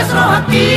começou aqui.